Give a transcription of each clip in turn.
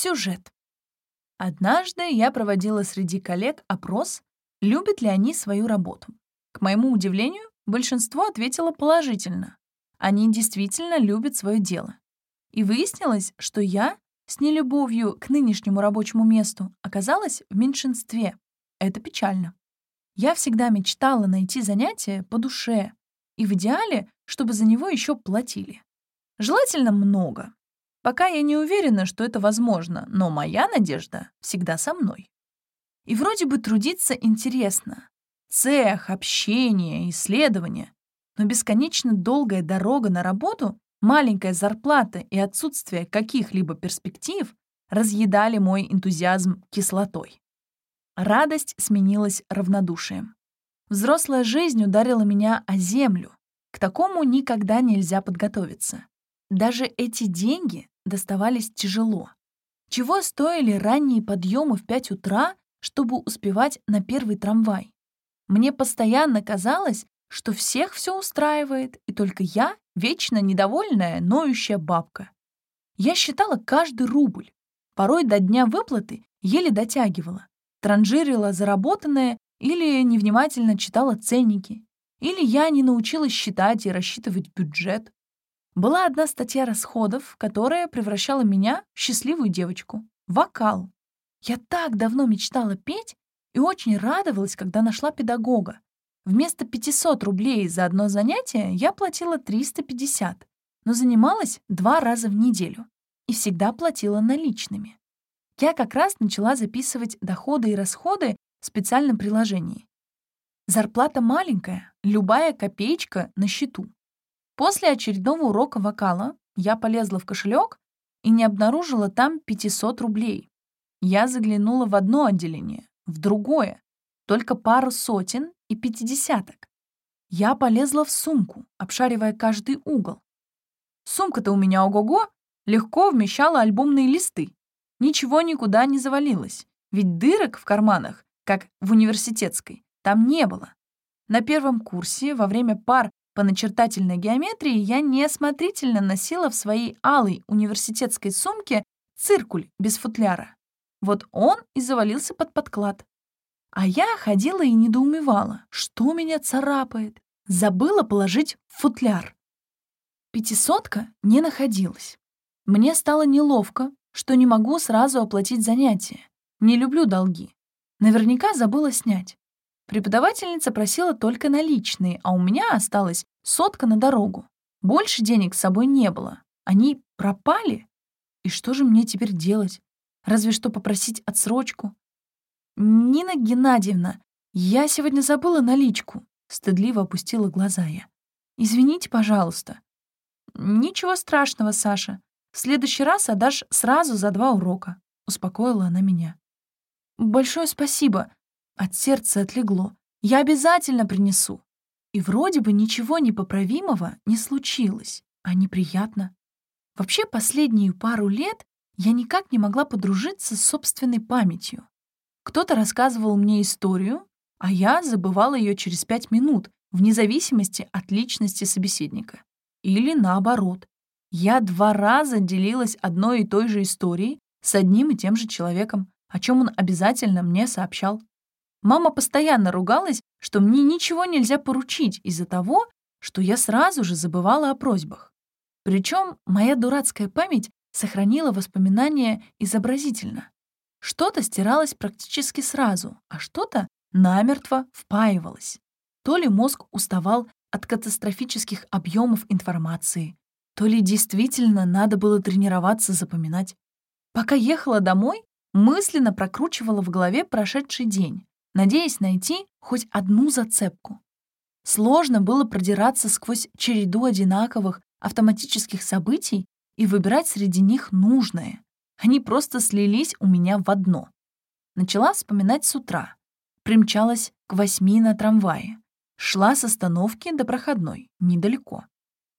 Сюжет. Однажды я проводила среди коллег опрос, любят ли они свою работу. К моему удивлению, большинство ответило положительно. Они действительно любят свое дело. И выяснилось, что я с нелюбовью к нынешнему рабочему месту оказалась в меньшинстве. Это печально. Я всегда мечтала найти занятие по душе, и в идеале, чтобы за него еще платили. Желательно много. Пока я не уверена, что это возможно, но моя надежда всегда со мной. И вроде бы трудиться интересно. Цех, общение, исследования. Но бесконечно долгая дорога на работу, маленькая зарплата и отсутствие каких-либо перспектив разъедали мой энтузиазм кислотой. Радость сменилась равнодушием. Взрослая жизнь ударила меня о землю. К такому никогда нельзя подготовиться. Даже эти деньги доставались тяжело. Чего стоили ранние подъемы в 5 утра, чтобы успевать на первый трамвай? Мне постоянно казалось, что всех все устраивает, и только я — вечно недовольная, ноющая бабка. Я считала каждый рубль. Порой до дня выплаты еле дотягивала. Транжирила заработанное или невнимательно читала ценники. Или я не научилась считать и рассчитывать бюджет. Была одна статья расходов, которая превращала меня в счастливую девочку. Вокал. Я так давно мечтала петь и очень радовалась, когда нашла педагога. Вместо 500 рублей за одно занятие я платила 350, но занималась два раза в неделю и всегда платила наличными. Я как раз начала записывать доходы и расходы в специальном приложении. Зарплата маленькая, любая копеечка на счету. После очередного урока вокала я полезла в кошелек и не обнаружила там 500 рублей. Я заглянула в одно отделение, в другое, только пару сотен и пятидесяток. Я полезла в сумку, обшаривая каждый угол. Сумка-то у меня ого-го, легко вмещала альбомные листы. Ничего никуда не завалилось, ведь дырок в карманах, как в университетской, там не было. На первом курсе во время пар по начертательной геометрии я неосмотрительно носила в своей алой университетской сумке циркуль без футляра. Вот он и завалился под подклад. А я ходила и недоумевала, что меня царапает. Забыла положить футляр. Пятисотка не находилась. Мне стало неловко, что не могу сразу оплатить занятия. Не люблю долги. Наверняка забыла снять. Преподавательница просила только наличные, а у меня осталась сотка на дорогу. Больше денег с собой не было. Они пропали? И что же мне теперь делать? Разве что попросить отсрочку. «Нина Геннадьевна, я сегодня забыла наличку», — стыдливо опустила глаза я. «Извините, пожалуйста». «Ничего страшного, Саша. В следующий раз отдашь сразу за два урока», — успокоила она меня. «Большое спасибо. От сердца отлегло. Я обязательно принесу. И вроде бы ничего непоправимого не случилось, а неприятно. Вообще последнюю пару лет я никак не могла подружиться с собственной памятью. Кто-то рассказывал мне историю, а я забывала ее через пять минут, вне зависимости от личности собеседника. Или наоборот. Я два раза делилась одной и той же историей с одним и тем же человеком, о чем он обязательно мне сообщал. Мама постоянно ругалась, что мне ничего нельзя поручить из-за того, что я сразу же забывала о просьбах. Причем моя дурацкая память сохранила воспоминания изобразительно. Что-то стиралось практически сразу, а что-то намертво впаивалось. То ли мозг уставал от катастрофических объемов информации, то ли действительно надо было тренироваться запоминать. Пока ехала домой, мысленно прокручивала в голове прошедший день, надеясь найти хоть одну зацепку. Сложно было продираться сквозь череду одинаковых автоматических событий и выбирать среди них нужное. Они просто слились у меня в одно. Начала вспоминать с утра. Примчалась к восьми на трамвае. Шла с остановки до проходной, недалеко.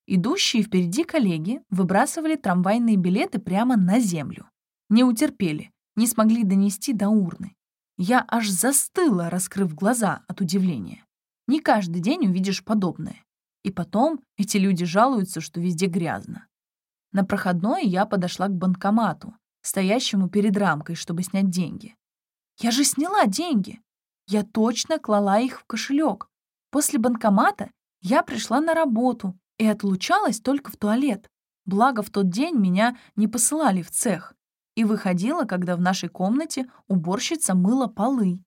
Идущие впереди коллеги выбрасывали трамвайные билеты прямо на землю. Не утерпели, не смогли донести до урны. Я аж застыла, раскрыв глаза от удивления. Не каждый день увидишь подобное. И потом эти люди жалуются, что везде грязно. На проходной я подошла к банкомату, стоящему перед рамкой, чтобы снять деньги. Я же сняла деньги. Я точно клала их в кошелек. После банкомата я пришла на работу и отлучалась только в туалет. Благо, в тот день меня не посылали в цех. И выходила, когда в нашей комнате уборщица мыла полы.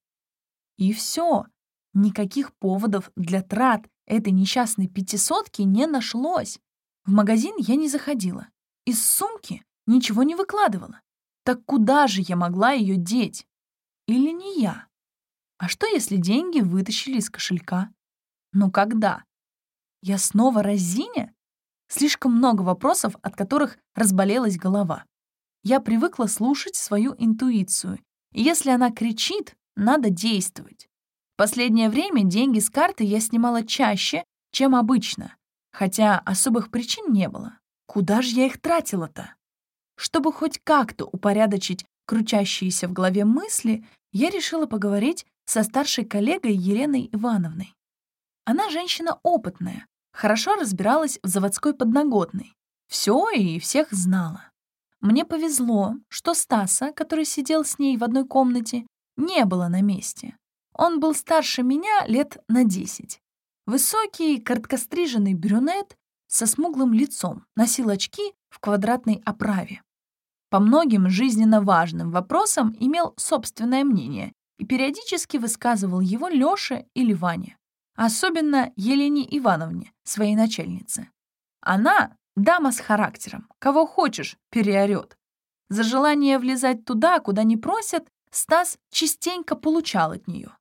И все. Никаких поводов для трат этой несчастной пятисотки не нашлось. В магазин я не заходила. Из сумки ничего не выкладывала. Так куда же я могла ее деть? Или не я? А что, если деньги вытащили из кошелька? Ну когда? Я снова разиня? Слишком много вопросов, от которых разболелась голова. Я привыкла слушать свою интуицию, и если она кричит, надо действовать. Последнее время деньги с карты я снимала чаще, чем обычно, хотя особых причин не было. Куда же я их тратила-то? Чтобы хоть как-то упорядочить крутящиеся в голове мысли, я решила поговорить со старшей коллегой Еленой Ивановной. Она женщина опытная, хорошо разбиралась в заводской подноготной. Все и всех знала. Мне повезло, что Стаса, который сидел с ней в одной комнате, не было на месте. Он был старше меня лет на десять. Высокий, короткостриженный брюнет со смуглым лицом, носил очки в квадратной оправе. По многим жизненно важным вопросам имел собственное мнение и периодически высказывал его Лёше или Ване. Особенно Елене Ивановне, своей начальнице. Она — дама с характером, кого хочешь, переорёт. За желание влезать туда, куда не просят, Стас частенько получал от нее.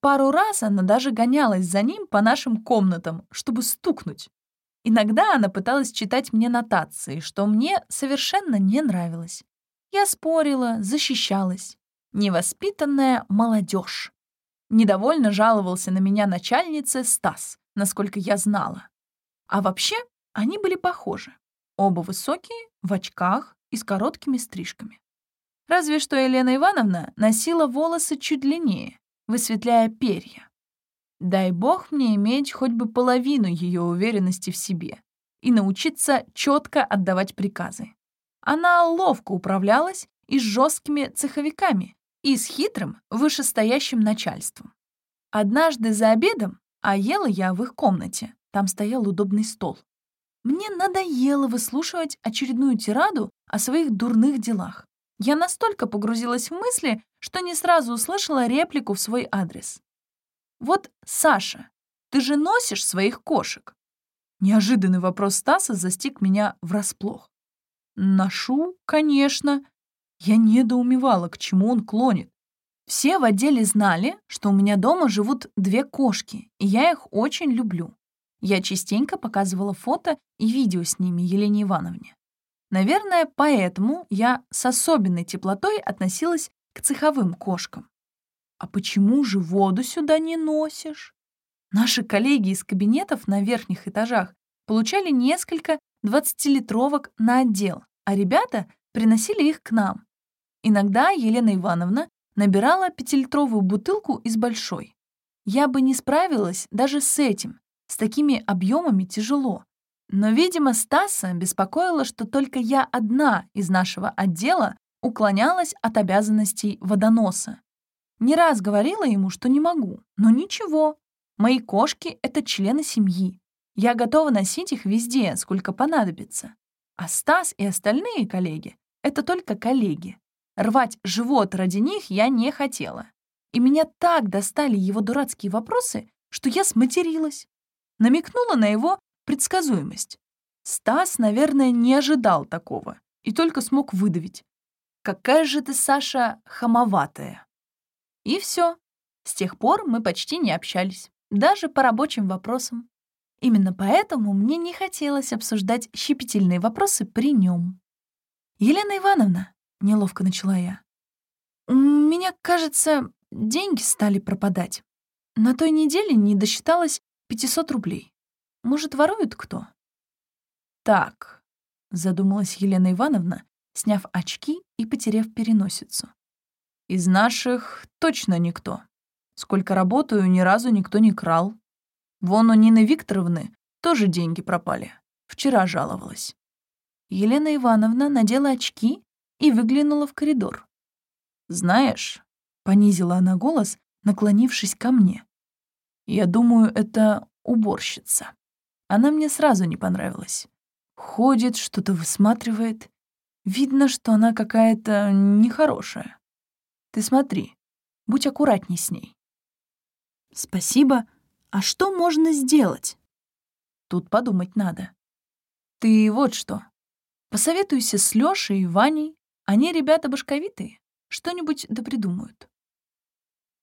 Пару раз она даже гонялась за ним по нашим комнатам, чтобы стукнуть. Иногда она пыталась читать мне нотации, что мне совершенно не нравилось. Я спорила, защищалась. Невоспитанная молодежь. Недовольно жаловался на меня начальница Стас, насколько я знала. А вообще, они были похожи. Оба высокие, в очках и с короткими стрижками. Разве что Елена Ивановна носила волосы чуть длиннее, высветляя перья. Дай бог мне иметь хоть бы половину ее уверенности в себе и научиться четко отдавать приказы. Она ловко управлялась и с жесткими цеховиками, и с хитрым вышестоящим начальством. Однажды за обедом, а ела я в их комнате, там стоял удобный стол. Мне надоело выслушивать очередную тираду о своих дурных делах. Я настолько погрузилась в мысли, что не сразу услышала реплику в свой адрес. «Вот, Саша, ты же носишь своих кошек?» Неожиданный вопрос Стаса застиг меня врасплох. «Ношу, конечно». Я недоумевала, к чему он клонит. Все в отделе знали, что у меня дома живут две кошки, и я их очень люблю. Я частенько показывала фото и видео с ними Елене Ивановне. Наверное, поэтому я с особенной теплотой относилась к цеховым кошкам. А почему же воду сюда не носишь? Наши коллеги из кабинетов на верхних этажах получали несколько 20-литровок на отдел, а ребята приносили их к нам. Иногда Елена Ивановна набирала пятилитровую бутылку из большой. Я бы не справилась даже с этим. С такими объемами тяжело. Но, видимо, Стаса беспокоило, что только я одна из нашего отдела уклонялась от обязанностей водоноса. Не раз говорила ему, что не могу, но ничего. Мои кошки — это члены семьи. Я готова носить их везде, сколько понадобится. А Стас и остальные коллеги — это только коллеги. Рвать живот ради них я не хотела. И меня так достали его дурацкие вопросы, что я сматерилась. Намекнула на его предсказуемость. Стас, наверное, не ожидал такого и только смог выдавить. «Какая же ты, Саша, хамоватая!» И все. С тех пор мы почти не общались, даже по рабочим вопросам. Именно поэтому мне не хотелось обсуждать щепетильные вопросы при нем. «Елена Ивановна», — неловко начала я, «у меня, кажется, деньги стали пропадать. На той неделе не досчиталось 500 рублей. Может, ворует кто? Так, задумалась Елена Ивановна, сняв очки и потеряв переносицу. Из наших точно никто. Сколько работаю, ни разу никто не крал. Вон у Нины Викторовны тоже деньги пропали. Вчера жаловалась. Елена Ивановна надела очки и выглянула в коридор. «Знаешь», — понизила она голос, наклонившись ко мне, «я думаю, это уборщица. Она мне сразу не понравилась. Ходит, что-то высматривает. Видно, что она какая-то нехорошая. Ты смотри, будь аккуратней с ней». «Спасибо. А что можно сделать?» Тут подумать надо. Ты вот что. Посоветуйся с Лёшей и Ваней. Они ребята башковитые. Что-нибудь да придумают.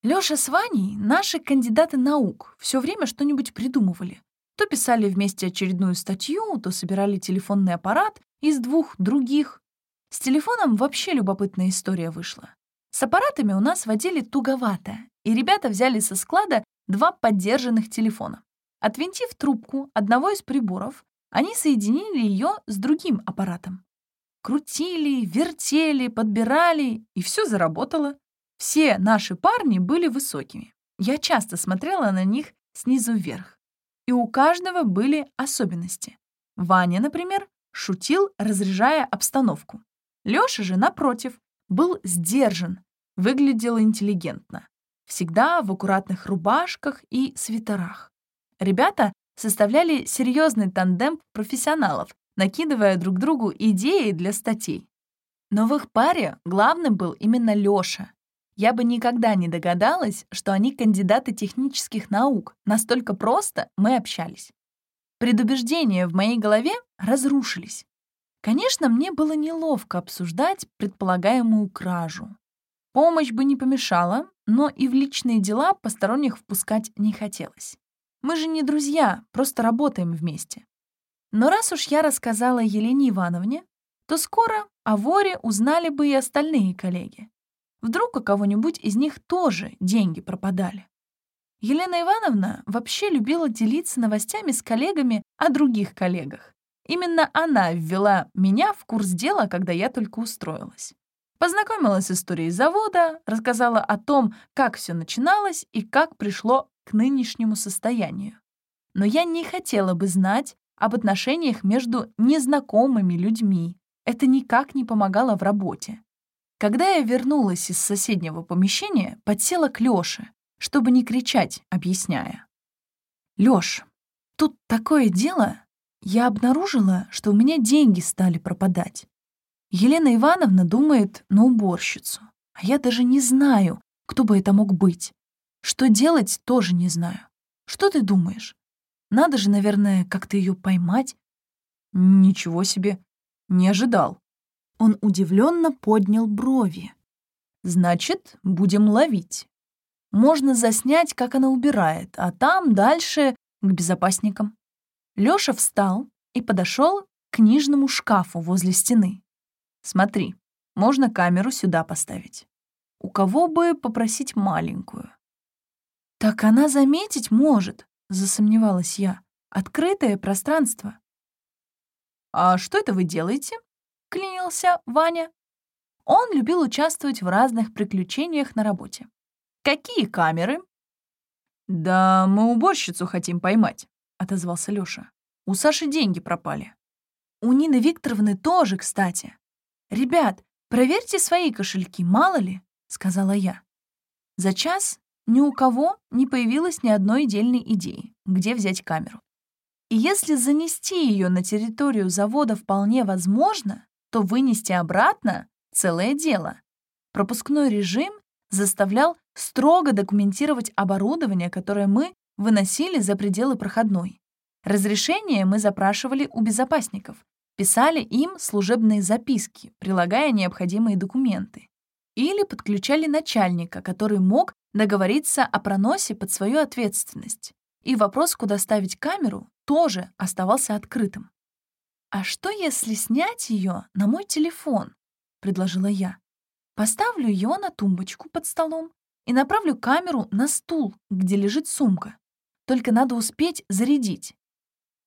Лёша с Ваней — наши кандидаты наук. Все время что-нибудь придумывали. То писали вместе очередную статью, то собирали телефонный аппарат из двух других. С телефоном вообще любопытная история вышла. С аппаратами у нас водили туговато, и ребята взяли со склада два поддержанных телефона. Отвинтив трубку одного из приборов, они соединили ее с другим аппаратом. Крутили, вертели, подбирали, и все заработало. Все наши парни были высокими. Я часто смотрела на них снизу вверх. И у каждого были особенности. Ваня, например, шутил, разряжая обстановку. Лёша же, напротив, был сдержан, выглядел интеллигентно. Всегда в аккуратных рубашках и свитерах. Ребята составляли серьезный тандем профессионалов, накидывая друг другу идеи для статей. Но в их паре главным был именно Лёша. Я бы никогда не догадалась, что они кандидаты технических наук. Настолько просто мы общались. Предубеждения в моей голове разрушились. Конечно, мне было неловко обсуждать предполагаемую кражу. Помощь бы не помешала, но и в личные дела посторонних впускать не хотелось. Мы же не друзья, просто работаем вместе. Но раз уж я рассказала Елене Ивановне, то скоро о воре узнали бы и остальные коллеги. Вдруг у кого-нибудь из них тоже деньги пропадали. Елена Ивановна вообще любила делиться новостями с коллегами о других коллегах. Именно она ввела меня в курс дела, когда я только устроилась. Познакомилась с историей завода, рассказала о том, как все начиналось и как пришло к нынешнему состоянию. Но я не хотела бы знать об отношениях между незнакомыми людьми. Это никак не помогало в работе. Когда я вернулась из соседнего помещения, подсела к Лёше, чтобы не кричать, объясняя. «Лёш, тут такое дело. Я обнаружила, что у меня деньги стали пропадать. Елена Ивановна думает на уборщицу, а я даже не знаю, кто бы это мог быть. Что делать, тоже не знаю. Что ты думаешь? Надо же, наверное, как-то ее поймать. Ничего себе. Не ожидал. Он удивленно поднял брови. Значит, будем ловить. Можно заснять, как она убирает, а там дальше к безопасникам. Лёша встал и подошел к книжному шкафу возле стены. Смотри, можно камеру сюда поставить. У кого бы попросить маленькую? «Так она заметить может», — засомневалась я. «Открытое пространство». «А что это вы делаете?» — клянился Ваня. Он любил участвовать в разных приключениях на работе. «Какие камеры?» «Да мы уборщицу хотим поймать», — отозвался Лёша. «У Саши деньги пропали». «У Нины Викторовны тоже, кстати. Ребят, проверьте свои кошельки, мало ли», — сказала я. За час ни у кого не появилось ни одной дельной идеи, где взять камеру. И если занести ее на территорию завода вполне возможно, то вынести обратно — целое дело. Пропускной режим заставлял строго документировать оборудование, которое мы выносили за пределы проходной. Разрешение мы запрашивали у безопасников, писали им служебные записки, прилагая необходимые документы. Или подключали начальника, который мог договориться о проносе под свою ответственность. И вопрос, куда ставить камеру, тоже оставался открытым. «А что, если снять ее на мой телефон?» — предложила я. «Поставлю ее на тумбочку под столом и направлю камеру на стул, где лежит сумка. Только надо успеть зарядить».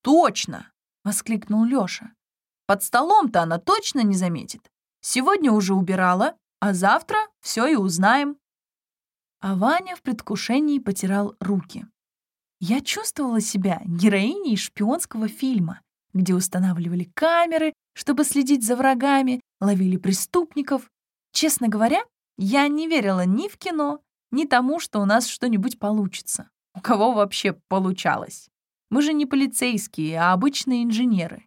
«Точно!» — воскликнул Лёша. «Под столом-то она точно не заметит. Сегодня уже убирала, а завтра все и узнаем». А Ваня в предвкушении потирал руки. Я чувствовала себя героиней шпионского фильма, где устанавливали камеры, чтобы следить за врагами, ловили преступников. Честно говоря, я не верила ни в кино, ни тому, что у нас что-нибудь получится. У кого вообще получалось? Мы же не полицейские, а обычные инженеры.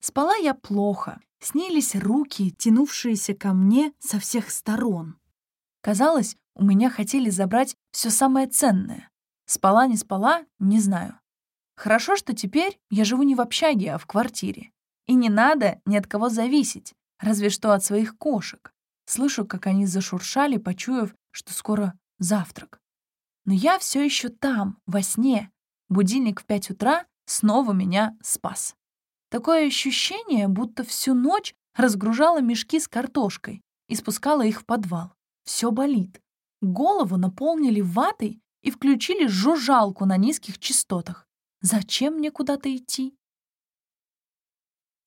Спала я плохо. Снились руки, тянувшиеся ко мне со всех сторон. Казалось, у меня хотели забрать все самое ценное. Спала, не спала, не знаю. Хорошо, что теперь я живу не в общаге, а в квартире. И не надо ни от кого зависеть, разве что от своих кошек. Слышу, как они зашуршали, почуяв, что скоро завтрак. Но я все еще там, во сне. Будильник в пять утра снова меня спас. Такое ощущение, будто всю ночь разгружала мешки с картошкой и спускала их в подвал. Все болит. Голову наполнили ватой и включили жужжалку на низких частотах. Зачем мне куда-то идти?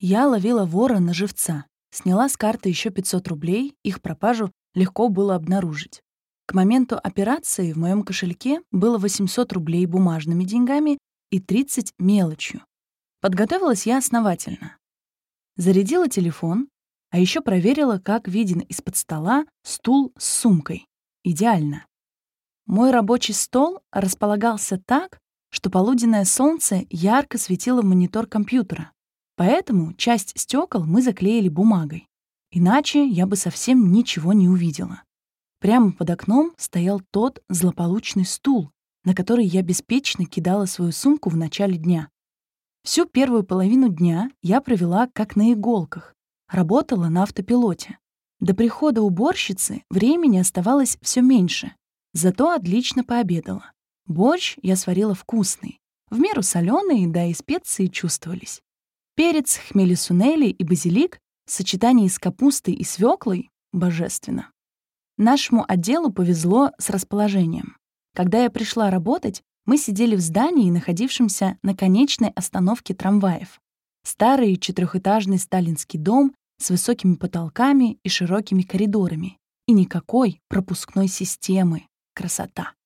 Я ловила вора на живца. Сняла с карты еще 500 рублей, их пропажу легко было обнаружить. К моменту операции в моем кошельке было 800 рублей бумажными деньгами и 30 мелочью. Подготовилась я основательно. Зарядила телефон, а еще проверила, как виден из-под стола стул с сумкой. Идеально. Мой рабочий стол располагался так, что полуденное солнце ярко светило в монитор компьютера. Поэтому часть стекол мы заклеили бумагой. Иначе я бы совсем ничего не увидела. Прямо под окном стоял тот злополучный стул, на который я беспечно кидала свою сумку в начале дня. Всю первую половину дня я провела как на иголках, работала на автопилоте. До прихода уборщицы времени оставалось все меньше, зато отлично пообедала. Борщ я сварила вкусный, в меру соленый, да и специи чувствовались. Перец, хмели-сунели и базилик в сочетании с капустой и свеклой — божественно. Нашему отделу повезло с расположением. Когда я пришла работать, мы сидели в здании, находившемся на конечной остановке трамваев. Старый четырехэтажный сталинский дом с высокими потолками и широкими коридорами. И никакой пропускной системы. Красота.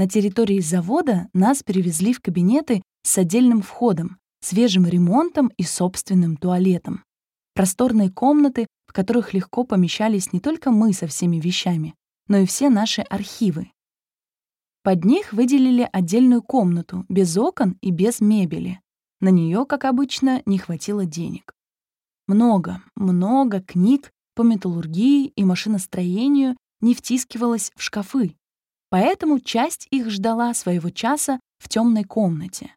На территории завода нас перевезли в кабинеты с отдельным входом, свежим ремонтом и собственным туалетом. Просторные комнаты в которых легко помещались не только мы со всеми вещами, но и все наши архивы. Под них выделили отдельную комнату, без окон и без мебели. На нее, как обычно, не хватило денег. Много, много книг по металлургии и машиностроению не втискивалось в шкафы, поэтому часть их ждала своего часа в темной комнате.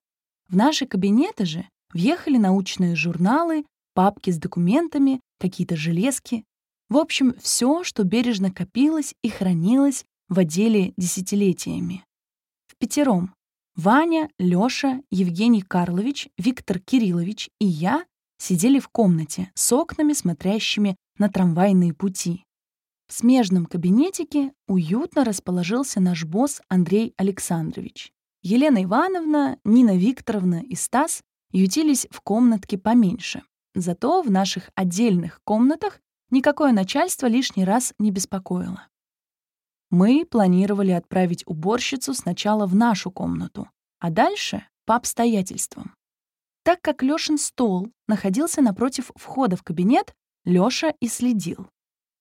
В наши кабинеты же въехали научные журналы, папки с документами, какие-то железки. В общем, все, что бережно копилось и хранилось в отделе десятилетиями. В пятером Ваня, Лёша, Евгений Карлович, Виктор Кириллович и я сидели в комнате с окнами, смотрящими на трамвайные пути. В смежном кабинетике уютно расположился наш босс Андрей Александрович. Елена Ивановна, Нина Викторовна и Стас ютились в комнатке поменьше, Зато в наших отдельных комнатах никакое начальство лишний раз не беспокоило. Мы планировали отправить уборщицу сначала в нашу комнату, а дальше — по обстоятельствам. Так как Лёшин стол находился напротив входа в кабинет, Лёша и следил.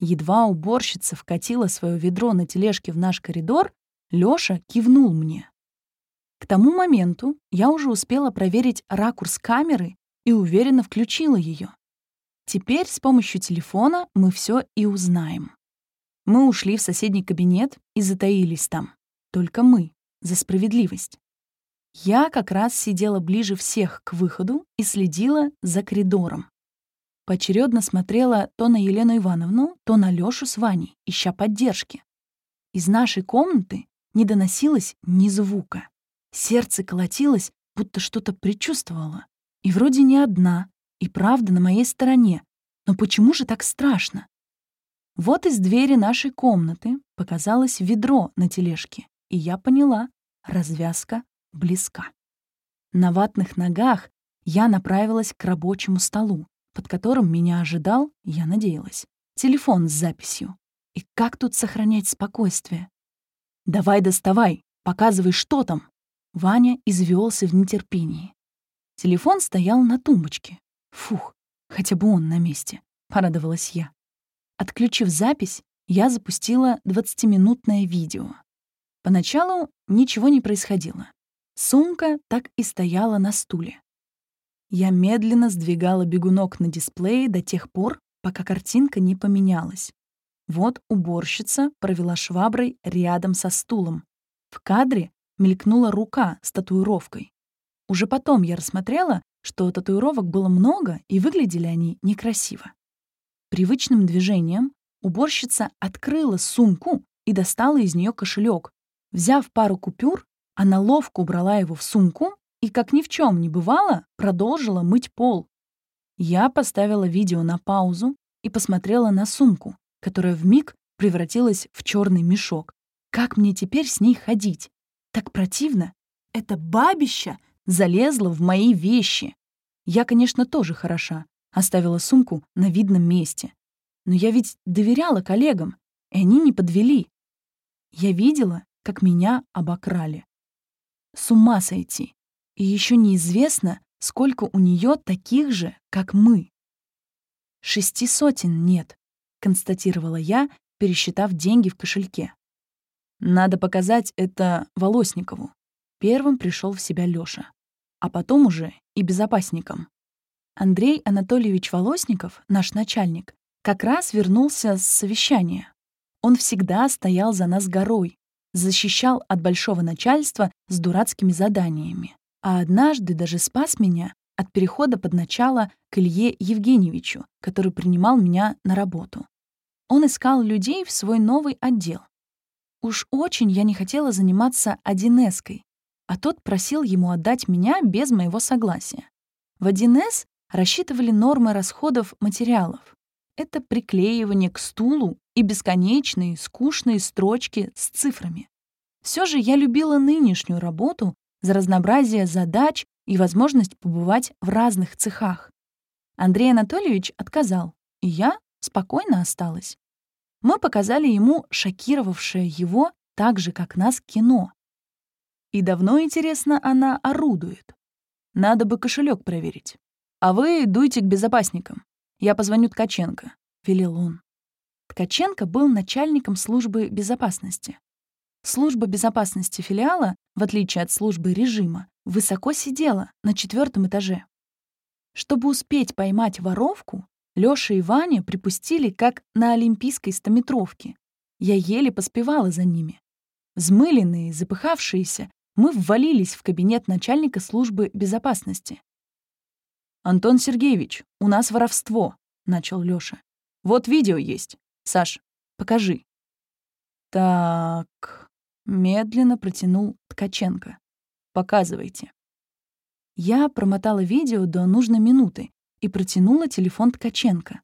Едва уборщица вкатила свое ведро на тележке в наш коридор, Лёша кивнул мне. К тому моменту я уже успела проверить ракурс камеры и уверенно включила ее. Теперь с помощью телефона мы все и узнаем. Мы ушли в соседний кабинет и затаились там. Только мы, за справедливость. Я как раз сидела ближе всех к выходу и следила за коридором. Поочередно смотрела то на Елену Ивановну, то на Лёшу с Ваней, ища поддержки. Из нашей комнаты не доносилось ни звука. Сердце колотилось, будто что-то предчувствовало. И вроде не одна, и правда на моей стороне. Но почему же так страшно? Вот из двери нашей комнаты показалось ведро на тележке, и я поняла — развязка близка. На ватных ногах я направилась к рабочему столу, под которым меня ожидал, я надеялась, телефон с записью. И как тут сохранять спокойствие? «Давай доставай, показывай, что там!» Ваня извелся в нетерпении. Телефон стоял на тумбочке. Фух, Хотя бы он на месте, порадовалась я. Отключив запись, я запустила 20-минутное видео. Поначалу ничего не происходило. Сумка так и стояла на стуле. Я медленно сдвигала бегунок на дисплее до тех пор, пока картинка не поменялась. Вот уборщица провела шваброй рядом со стулом. В кадре мелькнула рука с татуировкой. Уже потом я рассмотрела, что татуировок было много, и выглядели они некрасиво. Привычным движением уборщица открыла сумку и достала из нее кошелек. Взяв пару купюр, она ловко убрала его в сумку и, как ни в чем не бывало, продолжила мыть пол. Я поставила видео на паузу и посмотрела на сумку, которая вмиг превратилась в черный мешок. Как мне теперь с ней ходить? Так противно. Это бабища залезла в мои вещи. Я, конечно, тоже хороша. Оставила сумку на видном месте. Но я ведь доверяла коллегам, и они не подвели. Я видела, как меня обокрали. С ума сойти. И еще неизвестно, сколько у нее таких же, как мы. Шести сотен нет, констатировала я, пересчитав деньги в кошельке. Надо показать это Волосникову. Первым пришел в себя Лёша, а потом уже и безопасникам. Андрей Анатольевич Волосников, наш начальник, как раз вернулся с совещания. Он всегда стоял за нас горой, защищал от большого начальства с дурацкими заданиями, а однажды даже спас меня от перехода под начало к Илье Евгеньевичу, который принимал меня на работу. Он искал людей в свой новый отдел. Уж очень я не хотела заниматься 1С-кой, а тот просил ему отдать меня без моего согласия. В 1С рассчитывали нормы расходов материалов. Это приклеивание к стулу и бесконечные, скучные строчки с цифрами. Все же я любила нынешнюю работу за разнообразие задач и возможность побывать в разных цехах. Андрей Анатольевич отказал, и я спокойно осталась. Мы показали ему шокировавшее его так же, как нас, кино. И давно, интересно, она орудует. Надо бы кошелек проверить. А вы дуйте к безопасникам. Я позвоню Ткаченко, — велел он. Ткаченко был начальником службы безопасности. Служба безопасности филиала, в отличие от службы режима, высоко сидела на четвертом этаже. Чтобы успеть поймать воровку, Лёша и Ваня припустили, как на олимпийской стометровке. Я еле поспевала за ними. Взмыленные, запыхавшиеся, мы ввалились в кабинет начальника службы безопасности. «Антон Сергеевич, у нас воровство», — начал Лёша. «Вот видео есть. Саш, покажи». «Так...» — медленно протянул Ткаченко. «Показывайте». Я промотала видео до нужной минуты и протянула телефон Ткаченко.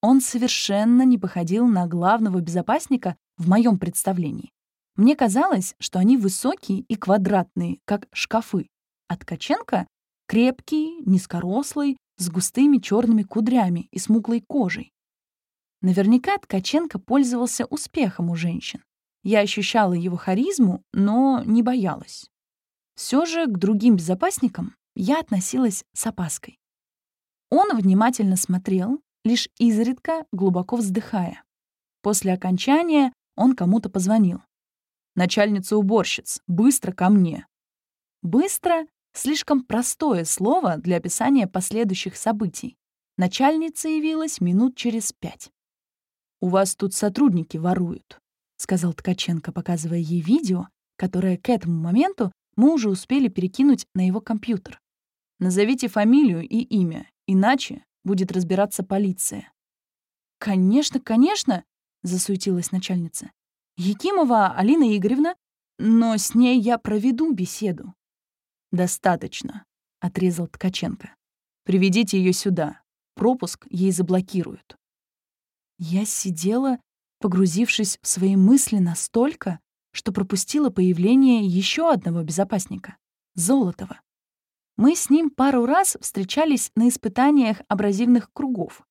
Он совершенно не походил на главного безопасника в моем представлении. Мне казалось, что они высокие и квадратные, как шкафы, а Ткаченко — крепкий, низкорослый, с густыми черными кудрями и смуглой кожей. Наверняка Ткаченко пользовался успехом у женщин. Я ощущала его харизму, но не боялась. Все же к другим безопасникам я относилась с опаской. Он внимательно смотрел, лишь изредка глубоко вздыхая. После окончания он кому-то позвонил. «Начальница уборщиц, быстро ко мне!» «Быстро» — слишком простое слово для описания последующих событий. Начальница явилась минут через пять. «У вас тут сотрудники воруют», — сказал Ткаченко, показывая ей видео, которое к этому моменту мы уже успели перекинуть на его компьютер. «Назовите фамилию и имя, Иначе будет разбираться полиция. «Конечно, конечно!» — засуетилась начальница. «Якимова Алина Игоревна, но с ней я проведу беседу». «Достаточно», — отрезал Ткаченко. «Приведите ее сюда. Пропуск ей заблокируют». Я сидела, погрузившись в свои мысли настолько, что пропустила появление еще одного безопасника — Золотова. Мы с ним пару раз встречались на испытаниях абразивных кругов.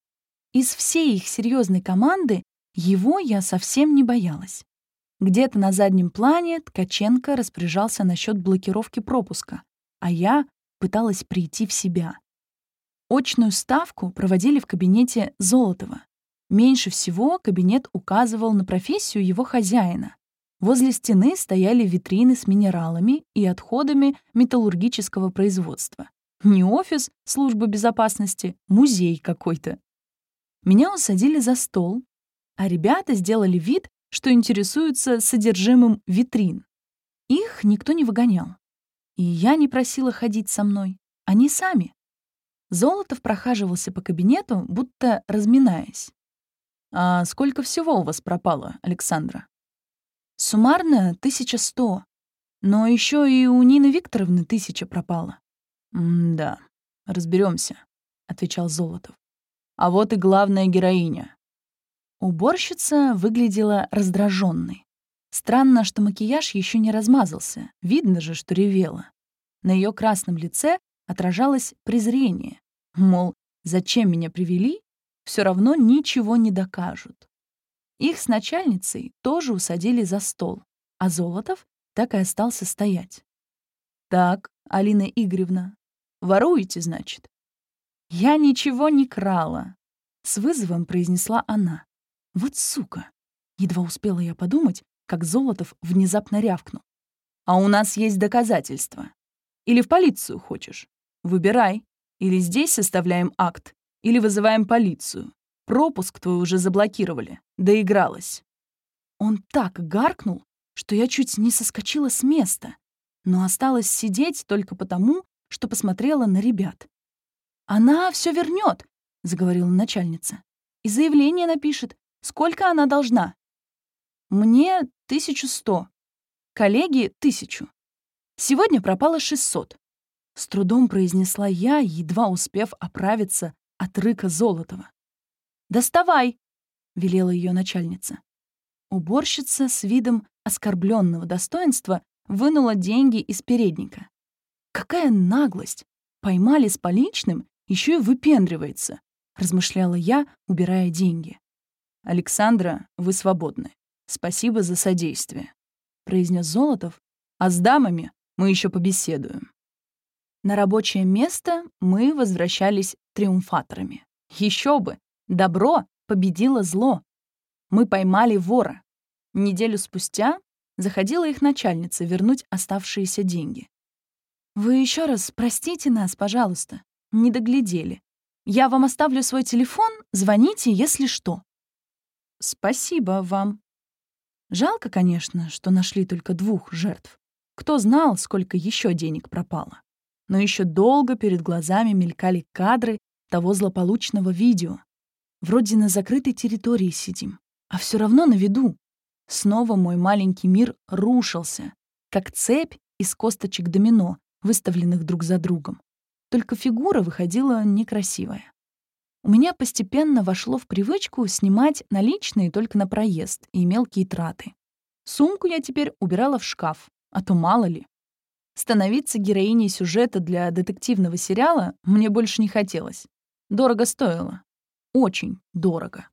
Из всей их серьезной команды его я совсем не боялась. Где-то на заднем плане Ткаченко распоряжался насчет блокировки пропуска, а я пыталась прийти в себя. Очную ставку проводили в кабинете Золотова. Меньше всего кабинет указывал на профессию его хозяина. Возле стены стояли витрины с минералами и отходами металлургического производства. Не офис службы безопасности, музей какой-то. Меня усадили за стол, а ребята сделали вид, что интересуются содержимым витрин. Их никто не выгонял. И я не просила ходить со мной. Они сами. Золотов прохаживался по кабинету, будто разминаясь. «А сколько всего у вас пропало, Александра?» «Суммарно 1100. Но еще и у Нины Викторовны тысяча пропала». «Да, разберемся, отвечал Золотов. «А вот и главная героиня». Уборщица выглядела раздраженной. Странно, что макияж еще не размазался. Видно же, что ревела. На ее красном лице отражалось презрение. Мол, зачем меня привели, все равно ничего не докажут. Их с начальницей тоже усадили за стол, а Золотов так и остался стоять. «Так, Алина Игоревна, воруете, значит?» «Я ничего не крала», — с вызовом произнесла она. «Вот сука!» Едва успела я подумать, как Золотов внезапно рявкнул. «А у нас есть доказательства. Или в полицию хочешь? Выбирай. Или здесь составляем акт, или вызываем полицию. Пропуск твой уже заблокировали. Доигралась». Он так гаркнул, что я чуть не соскочила с места, но осталась сидеть только потому, что посмотрела на ребят. «Она все вернет, заговорила начальница. «И заявление напишет. Сколько она должна?» «Мне тысячу сто. Коллеги — тысячу. Сегодня пропало шестьсот. С трудом произнесла я, едва успев оправиться от рыка Золотова. «Доставай!» — велела ее начальница. Уборщица с видом оскорбленного достоинства вынула деньги из передника. «Какая наглость! Поймали с поличным, еще и выпендривается!» — размышляла я, убирая деньги. «Александра, вы свободны. Спасибо за содействие», — произнес Золотов. «А с дамами мы еще побеседуем». На рабочее место мы возвращались триумфаторами. Еще бы! Добро победило зло. Мы поймали вора. Неделю спустя заходила их начальница вернуть оставшиеся деньги. «Вы еще раз простите нас, пожалуйста. Не доглядели. Я вам оставлю свой телефон, звоните, если что». «Спасибо вам». Жалко, конечно, что нашли только двух жертв. Кто знал, сколько еще денег пропало но еще долго перед глазами мелькали кадры того злополучного видео. Вроде на закрытой территории сидим, а все равно на виду. Снова мой маленький мир рушился, как цепь из косточек домино, выставленных друг за другом. Только фигура выходила некрасивая. У меня постепенно вошло в привычку снимать наличные только на проезд и мелкие траты. Сумку я теперь убирала в шкаф, а то мало ли. Становиться героиней сюжета для детективного сериала мне больше не хотелось. Дорого стоило. Очень дорого.